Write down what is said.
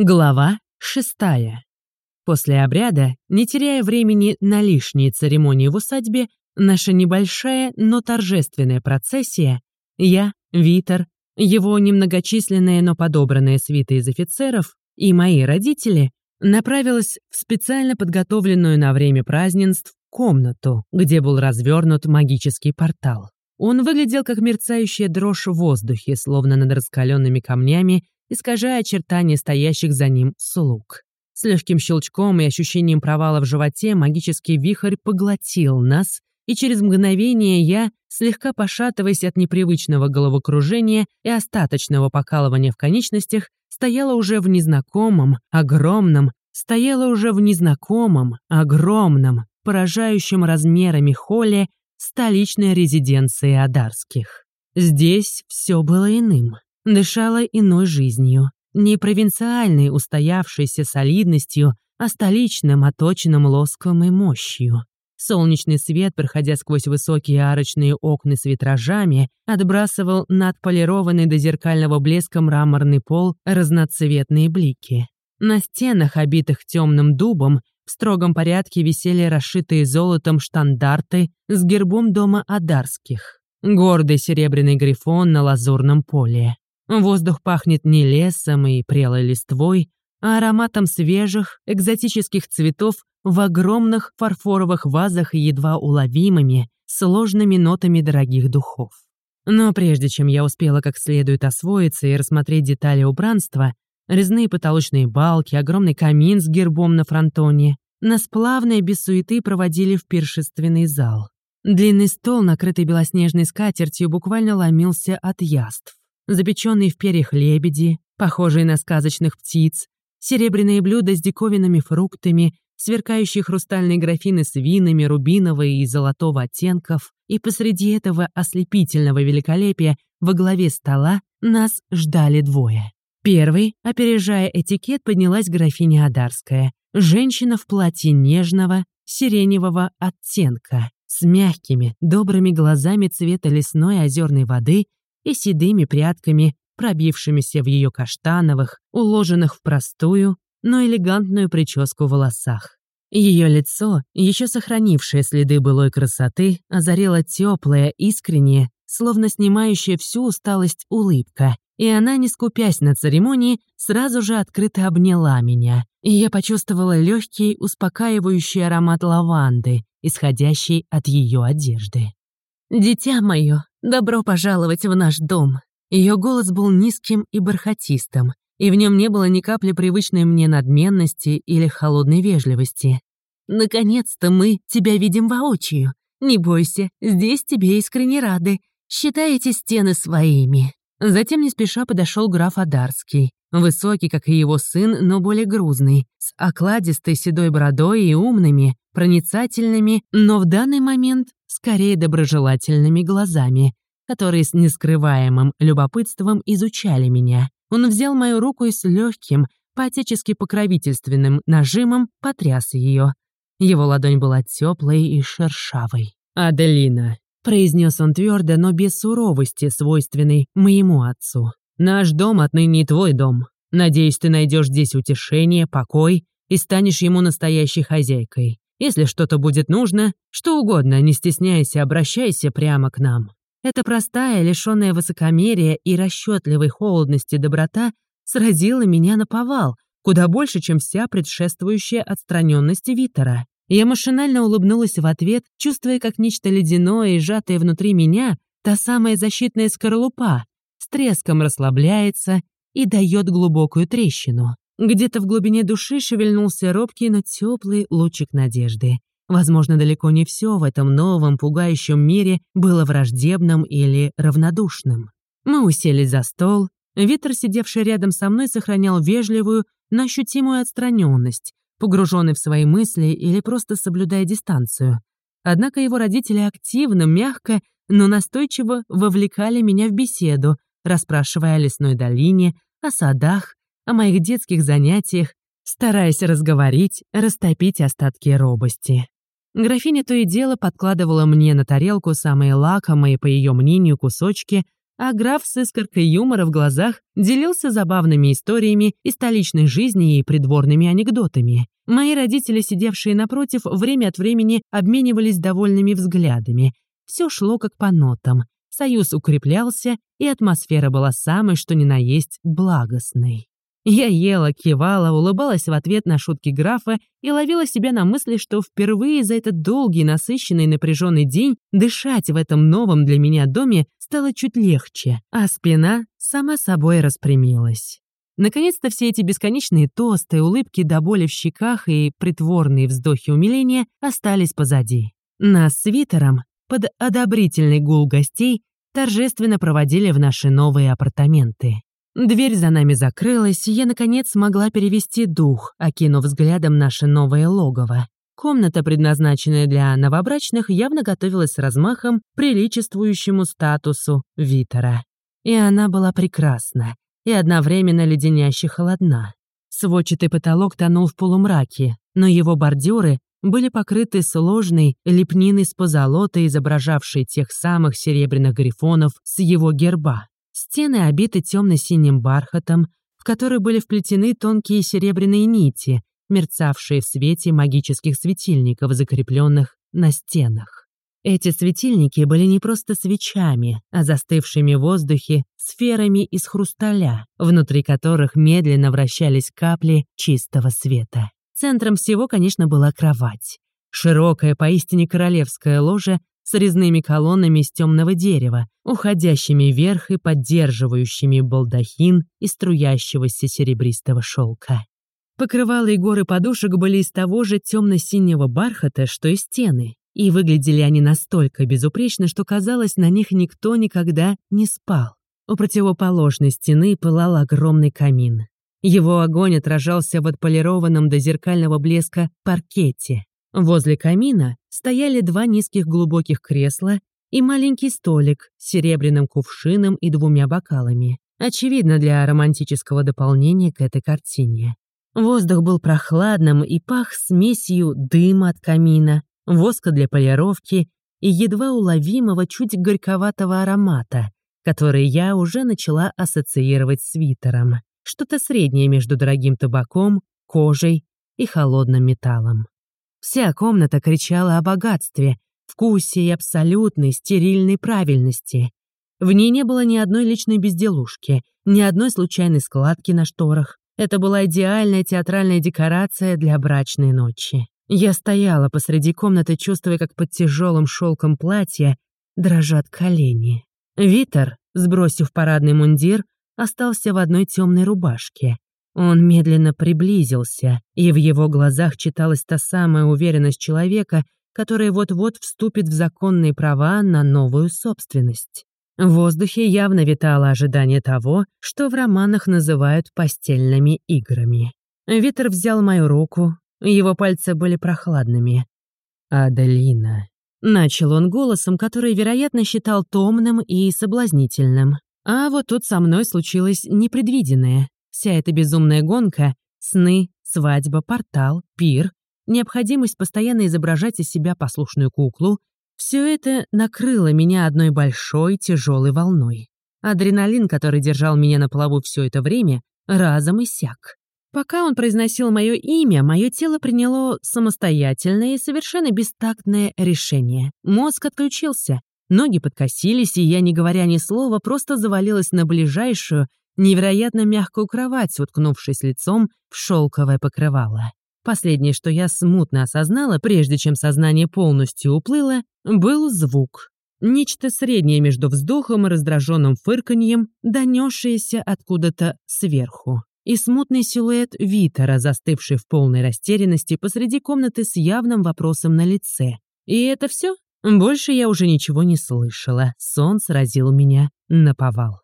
Глава шестая. После обряда, не теряя времени на лишние церемонии в усадьбе, наша небольшая, но торжественная процессия, я, Витер, его немногочисленная, но подобранная свита из офицеров и мои родители направилась в специально подготовленную на время празднеств комнату, где был развернут магический портал. Он выглядел как мерцающая дрожь в воздухе, словно над раскаленными камнями искажая очертания стоящих за ним слуг. С легким щелчком и ощущением провала в животе магический вихрь поглотил нас, и через мгновение я, слегка пошатываясь от непривычного головокружения и остаточного покалывания в конечностях, стояла уже в незнакомом, огромном, стояла уже в незнакомом, огромном, поражающем размерами холле столичной резиденции Адарских. Здесь все было иным дышала иной жизнью, не провинциальной устоявшейся солидностью, а столичным, оточенным лоском и мощью. Солнечный свет, проходя сквозь высокие арочные окна с витражами, отбрасывал над полированный до зеркального блеска мраморный пол разноцветные блики. На стенах, обитых темным дубом, в строгом порядке висели расшитые золотом штандарты с гербом дома Адарских. Гордый серебряный грифон на лазурном поле. Воздух пахнет не лесом и прелой листвой, а ароматом свежих, экзотических цветов в огромных фарфоровых вазах и едва уловимыми, сложными нотами дорогих духов. Но прежде чем я успела как следует освоиться и рассмотреть детали убранства, резные потолочные балки, огромный камин с гербом на фронтоне, нас плавно без суеты проводили в пиршественный зал. Длинный стол, накрытый белоснежной скатертью, буквально ломился от яств запеченные в перьях лебеди, похожие на сказочных птиц, серебряные блюда с диковинными фруктами, сверкающие хрустальные графины с винами рубинового и золотого оттенков, и посреди этого ослепительного великолепия во главе стола нас ждали двое. Первый, опережая этикет, поднялась графиня Адарская, женщина в платье нежного, сиреневого оттенка, с мягкими, добрыми глазами цвета лесной озерной воды и седыми прядками, пробившимися в ее каштановых, уложенных в простую, но элегантную прическу волосах. Ее лицо, еще сохранившее следы былой красоты, озарило теплое, искреннее, словно снимающая всю усталость улыбка, и она, не скупясь на церемонии, сразу же открыто обняла меня, и я почувствовала легкий, успокаивающий аромат лаванды, исходящий от ее одежды. «Дитя мое, добро пожаловать в наш дом!» Ее голос был низким и бархатистым, и в нем не было ни капли привычной мне надменности или холодной вежливости. «Наконец-то мы тебя видим воочию. Не бойся, здесь тебе искренне рады. Считай эти стены своими». Затем не спеша подошел граф Адарский, высокий, как и его сын, но более грузный, с окладистой седой бородой и умными, проницательными, но в данный момент скорее доброжелательными глазами, которые с нескрываемым любопытством изучали меня. Он взял мою руку и с легким, поотечески покровительственным нажимом потряс ее. Его ладонь была теплой и шершавой. «Аделина», — произнес он твердо, но без суровости, свойственной моему отцу. «Наш дом отныне твой дом. Надеюсь, ты найдешь здесь утешение, покой и станешь ему настоящей хозяйкой. Если что-то будет нужно, что угодно, не стесняйся, обращайся прямо к нам». Эта простая, лишённая высокомерия и расчетливой холодности доброта сразила меня на повал, куда больше, чем вся предшествующая отстраненность Витера. Я машинально улыбнулась в ответ, чувствуя, как нечто ледяное и сжатое внутри меня, та самая защитная скорлупа, с треском расслабляется и дает глубокую трещину. Где-то в глубине души шевельнулся робкий, но теплый лучик надежды. Возможно, далеко не все в этом новом, пугающем мире было враждебным или равнодушным. Мы уселись за стол. Витер, сидевший рядом со мной, сохранял вежливую, но ощутимую отстраненность, погруженный в свои мысли или просто соблюдая дистанцию. Однако его родители активно, мягко, но настойчиво вовлекали меня в беседу, расспрашивая о лесной долине, о садах, о моих детских занятиях, стараясь разговорить, растопить остатки робости. Графиня то и дело подкладывала мне на тарелку самые лакомые, по ее мнению, кусочки а граф с искоркой юмора в глазах делился забавными историями из столичной жизни и придворными анекдотами. Мои родители, сидевшие напротив, время от времени обменивались довольными взглядами. Все шло как по нотам. Союз укреплялся, и атмосфера была самой, что ни на есть, благостной. Я ела, кивала, улыбалась в ответ на шутки графа и ловила себя на мысли, что впервые за этот долгий, насыщенный, напряженный день дышать в этом новом для меня доме стало чуть легче, а спина сама собой распрямилась. Наконец-то все эти бесконечные тосты, улыбки до боли в щеках и притворные вздохи умиления остались позади. Нас с Витером под одобрительный гул гостей торжественно проводили в наши новые апартаменты. Дверь за нами закрылась, и я, наконец, смогла перевести дух, окинув взглядом наше новое логово. Комната, предназначенная для новобрачных, явно готовилась с размахом, приличествующему статусу Витера. И она была прекрасна, и одновременно леденяще холодна. Сводчатый потолок тонул в полумраке, но его бордюры были покрыты сложной лепниной с позолотой, изображавшей тех самых серебряных грифонов с его герба. Стены обиты темно-синим бархатом, в который были вплетены тонкие серебряные нити, мерцавшие в свете магических светильников, закрепленных на стенах. Эти светильники были не просто свечами, а застывшими в воздухе сферами из хрусталя, внутри которых медленно вращались капли чистого света. Центром всего, конечно, была кровать. Широкая, поистине королевская ложа с резными колоннами из темного дерева, уходящими вверх и поддерживающими балдахин из струящегося серебристого шелка. Покрывалы и горы подушек были из того же темно-синего бархата, что и стены, и выглядели они настолько безупречно, что казалось, на них никто никогда не спал. У противоположной стены пылал огромный камин. Его огонь отражался в отполированном до зеркального блеска паркете. Возле камина стояли два низких глубоких кресла и маленький столик с серебряным кувшином и двумя бокалами. Очевидно, для романтического дополнения к этой картине. Воздух был прохладным и пах смесью дыма от камина, воска для полировки и едва уловимого чуть горьковатого аромата, который я уже начала ассоциировать с свитером. Что-то среднее между дорогим табаком, кожей и холодным металлом. Вся комната кричала о богатстве, вкусе и абсолютной стерильной правильности. В ней не было ни одной личной безделушки, ни одной случайной складки на шторах. Это была идеальная театральная декорация для брачной ночи. Я стояла посреди комнаты, чувствуя, как под тяжелым шелком платья дрожат колени. Витер, сбросив парадный мундир, остался в одной темной рубашке. Он медленно приблизился, и в его глазах читалась та самая уверенность человека, который вот-вот вступит в законные права на новую собственность. В воздухе явно витало ожидание того, что в романах называют постельными играми. Витер взял мою руку, его пальцы были прохладными. «Аделина», — начал он голосом, который, вероятно, считал томным и соблазнительным. А вот тут со мной случилось непредвиденное. Вся эта безумная гонка — сны, свадьба, портал, пир, необходимость постоянно изображать из себя послушную куклу — все это накрыло меня одной большой тяжелой волной. Адреналин, который держал меня на плаву все это время, разом иссяк. Пока он произносил мое имя, мое тело приняло самостоятельное и совершенно бестактное решение. Мозг отключился, ноги подкосились, и я, не говоря ни слова, просто завалилась на ближайшую, невероятно мягкую кровать, уткнувшись лицом в шелковое покрывало. Последнее, что я смутно осознала, прежде чем сознание полностью уплыло, был звук. Нечто среднее между вздохом и раздраженным фырканьем, донесшееся откуда-то сверху. И смутный силуэт Витера, застывший в полной растерянности посреди комнаты с явным вопросом на лице. И это все? Больше я уже ничего не слышала. Сон сразил меня на повал.